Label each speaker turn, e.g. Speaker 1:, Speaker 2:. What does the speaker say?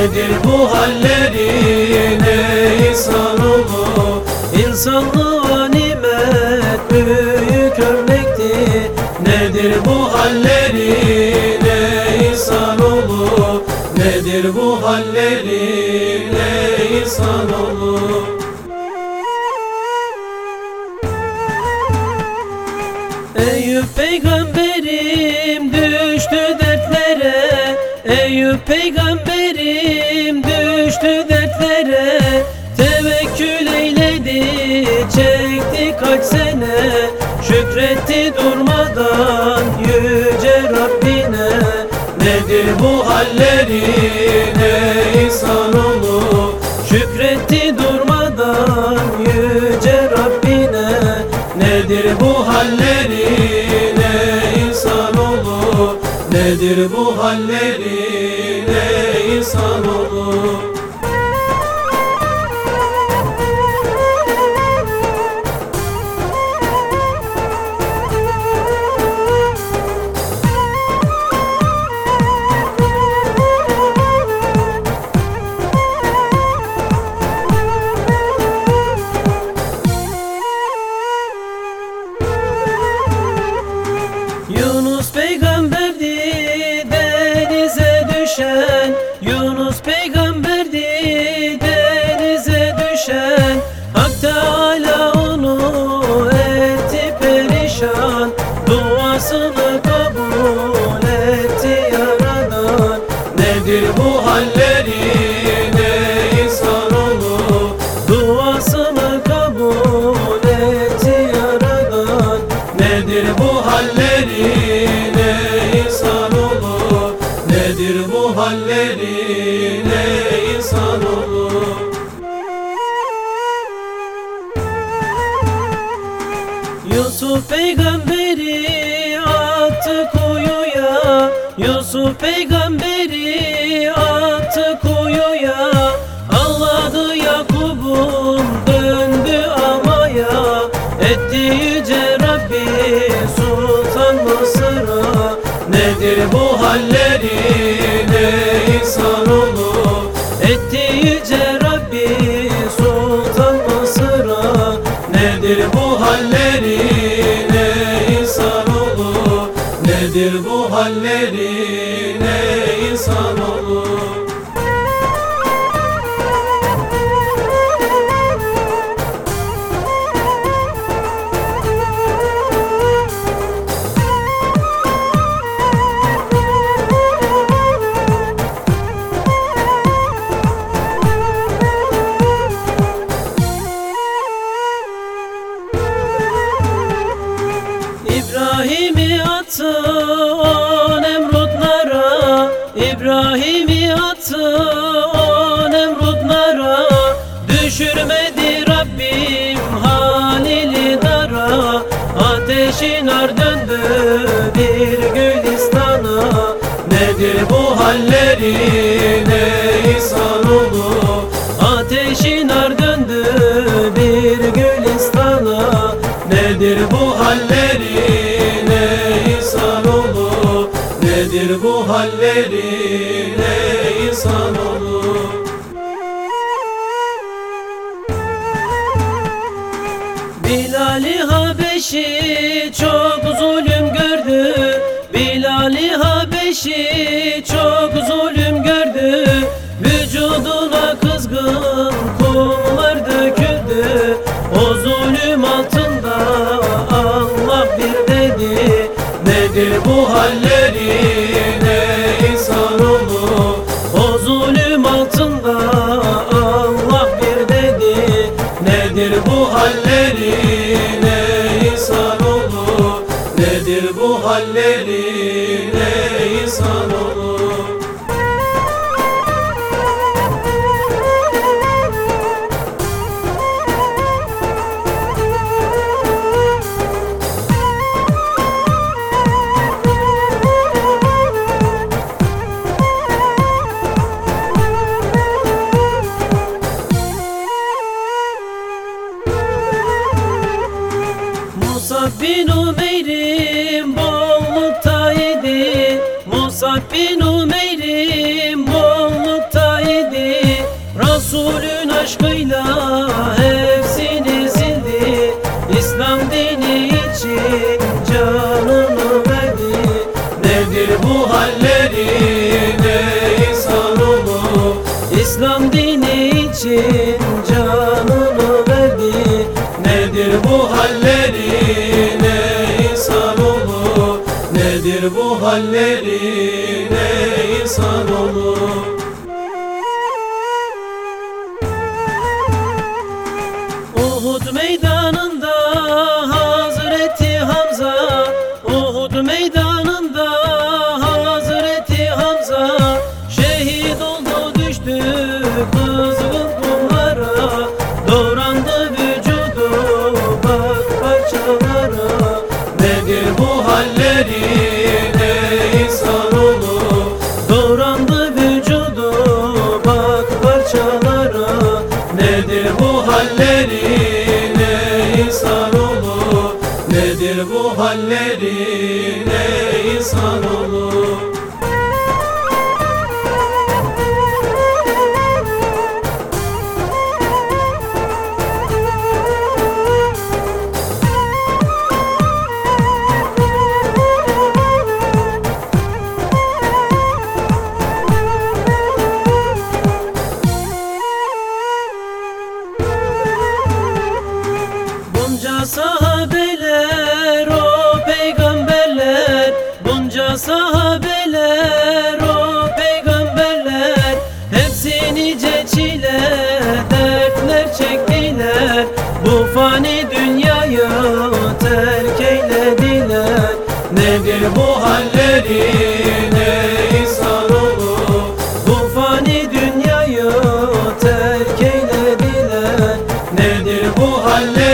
Speaker 1: Nedir bu hallerin ey insanoğlu İnsanlığa nimet büyük örnekti. Nedir bu hallerin ey insanoğlu Nedir bu hallerin ey insanoğlu Eyüp peygamberim Eyüp peygamberim düştü dertlere Tevekkül eyledi çekti kaç sene Şükretti durmadan yüce Rabbine. Nedir bu hallerin ey insanoğlu Şükretti durmadan yüce Rabbine. Nedir bu insanoğlu Nedir bu hallerin ey insanoğlu Yunus peygamberdi denize düşen Hak Teala onu etti perişan. Duasını kabul etti yaradan. Nedir bu hallerin ey insanoğlu Yusuf peygamberi attı kuyuya Yusuf peygamberi attı Etti yüce Rabbi Sultan Mısır'a. Nedir bu hallerin ey insanoğlu Nedir bu hallerin ey insanoğlu Düşürmedi Rabbim halili dara. Ateşin ar döndü bir gülistana Nedir bu hallerin ey insanoğlu Ateşin ar döndü bir gülistana Nedir bu hallerin ey insanoğlu Nedir bu hallerin ey insanoğlu Habeşi çok zulüm gördü. Bilal-i Habeşi çok zulüm gördü. Vücuduna kızgın kumlar döküldü. O zulüm altında Allah bir dedi. Nedir bu hallerin Nedir Resulün aşkıyla hepsini sildi. İslam dini için canını verdi. Nedir bu halleri ne insanoğlu İslam dini için canını verdi. Nedir bu halleri ne insanoğlu Nedir bu halleri ne insanoğlu Uhud meydanında Hazreti Hamza Uhud meydanında Hazreti Hamza. Şehit oldu düştü kızgın kumlara Doğrandı vücudu bak parçalara. Nedir bu halleri? Ne insanoğlu Doğrandı vücudu bak parçalara. Nedir bu halleri bu halleri ne insanoğlu Bunca sahabeler o peygamberler Hepsi nice çile dertler çektiler. Bu fani dünyayı terk eylediler. Nedir bu halleri ne insan olur? Bu fani dünyayı terk eylediler. Nedir bu halleri